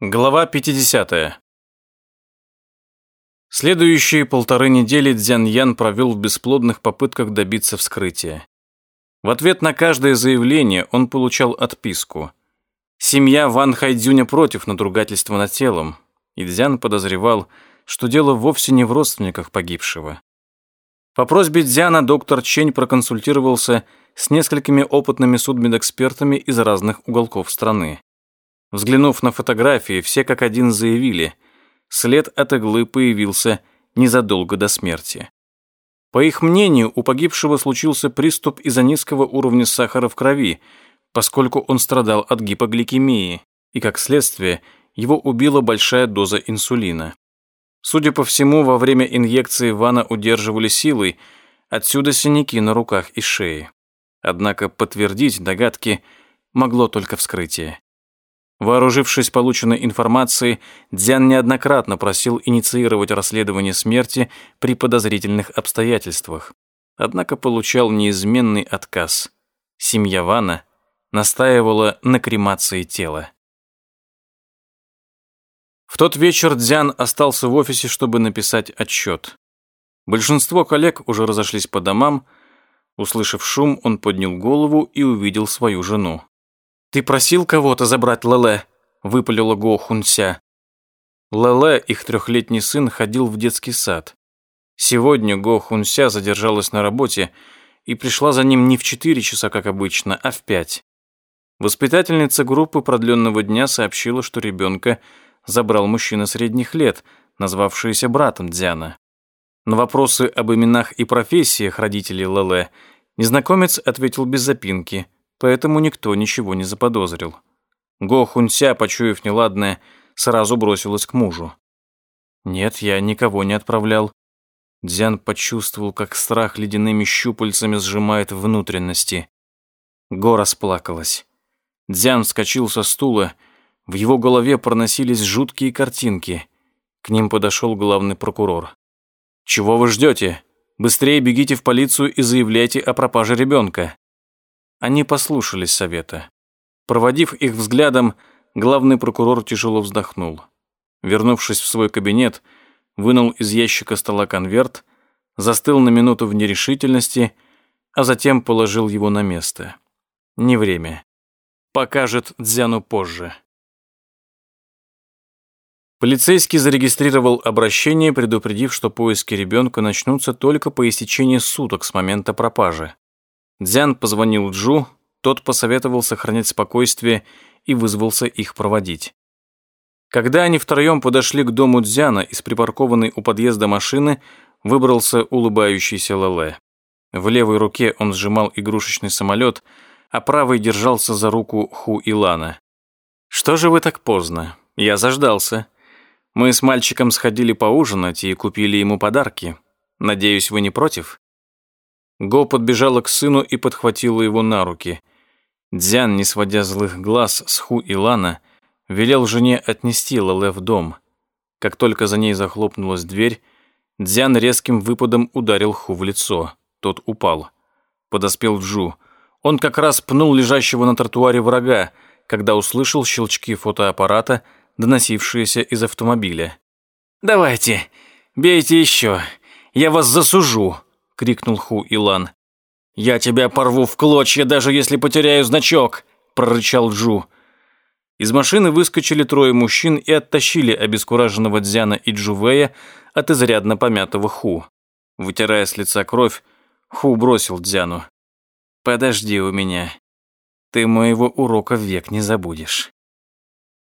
Глава 50. Следующие полторы недели Дзян Ян провел в бесплодных попытках добиться вскрытия. В ответ на каждое заявление он получал отписку. Семья Ван Хайдзюня против надругательства над телом, и Дзян подозревал, что дело вовсе не в родственниках погибшего. По просьбе Дзяна доктор Чень проконсультировался с несколькими опытными судмедэкспертами из разных уголков страны. Взглянув на фотографии, все как один заявили, след от иглы появился незадолго до смерти. По их мнению, у погибшего случился приступ из-за низкого уровня сахара в крови, поскольку он страдал от гипогликемии, и, как следствие, его убила большая доза инсулина. Судя по всему, во время инъекции Вана удерживали силой, отсюда синяки на руках и шее. Однако подтвердить догадки могло только вскрытие. Вооружившись полученной информацией, Дзян неоднократно просил инициировать расследование смерти при подозрительных обстоятельствах. Однако получал неизменный отказ. Семья Вана настаивала на кремации тела. В тот вечер Дзян остался в офисе, чтобы написать отчет. Большинство коллег уже разошлись по домам. Услышав шум, он поднял голову и увидел свою жену. «Ты просил кого-то забрать Леле?» — выпалила Го Хунся. Леле, их трехлетний сын, ходил в детский сад. Сегодня Го Хунся задержалась на работе и пришла за ним не в четыре часа, как обычно, а в пять. Воспитательница группы продленного дня сообщила, что ребенка забрал мужчина средних лет, назвавшийся братом Дзяна. На вопросы об именах и профессиях родителей Леле незнакомец ответил без запинки поэтому никто ничего не заподозрил. Го Хунся, почуяв неладное, сразу бросилась к мужу. «Нет, я никого не отправлял». Дзян почувствовал, как страх ледяными щупальцами сжимает внутренности. Го расплакалась. Дзян вскочил со стула, в его голове проносились жуткие картинки. К ним подошел главный прокурор. «Чего вы ждете? Быстрее бегите в полицию и заявляйте о пропаже ребенка». Они послушались совета. Проводив их взглядом, главный прокурор тяжело вздохнул. Вернувшись в свой кабинет, вынул из ящика стола конверт, застыл на минуту в нерешительности, а затем положил его на место. Не время. Покажет Дзяну позже. Полицейский зарегистрировал обращение, предупредив, что поиски ребенка начнутся только по истечении суток с момента пропажи. Дзян позвонил Джу, тот посоветовал сохранять спокойствие и вызвался их проводить. Когда они втроем подошли к дому Дзяна, из припаркованной у подъезда машины выбрался улыбающийся Лале. В левой руке он сжимал игрушечный самолет, а правой держался за руку Ху Илана. «Что же вы так поздно? Я заждался. Мы с мальчиком сходили поужинать и купили ему подарки. Надеюсь, вы не против?» Го подбежала к сыну и подхватила его на руки. Дзян, не сводя злых глаз с Ху и Лана, велел жене отнести Лале в дом. Как только за ней захлопнулась дверь, Дзян резким выпадом ударил Ху в лицо. Тот упал. Подоспел Джу. Он как раз пнул лежащего на тротуаре врага, когда услышал щелчки фотоаппарата, доносившиеся из автомобиля. «Давайте, бейте еще, я вас засужу», — крикнул Ху Илан. «Я тебя порву в клочья, даже если потеряю значок!» — прорычал Джу. Из машины выскочили трое мужчин и оттащили обескураженного Дзяна и Джувея от изрядно помятого Ху. Вытирая с лица кровь, Ху бросил Дзяну. «Подожди у меня. Ты моего урока век не забудешь».